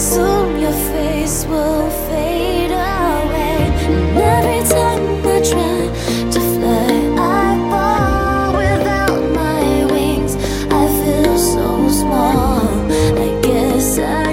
soon your face will fade away. And every time I try to fly, I fall without my wings. I feel so small. I guess I.